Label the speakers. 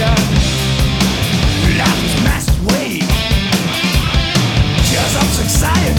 Speaker 1: Life is messed way Tears of society